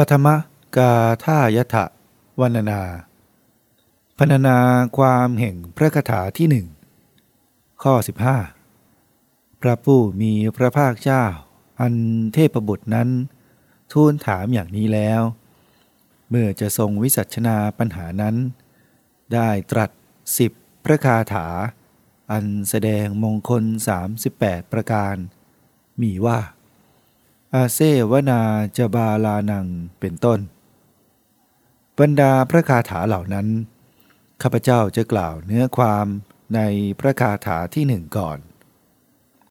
ปฐมกาธายถะวันนาพรรณนาความแห่งพระคาถาที่หนึ่งข้อ 15 พระผู้มีพระภาคเจ้า อันเทพบุตรนั้น ทูลถามอย่างนี้แล้ว เมื่อจะทรงวิสัชนาปัญหานั้น ได้ตรัสสิบพระคาถา อันแสดงมงคล 38 ประการ มีว่า อาเซวนาจบาลานังเป็นต้น บรรดาพระคาถาเหล่านั้น ข้าพเจ้าจะกล่าวเนื้อความในพระคาถาที่หนึ่งก่อน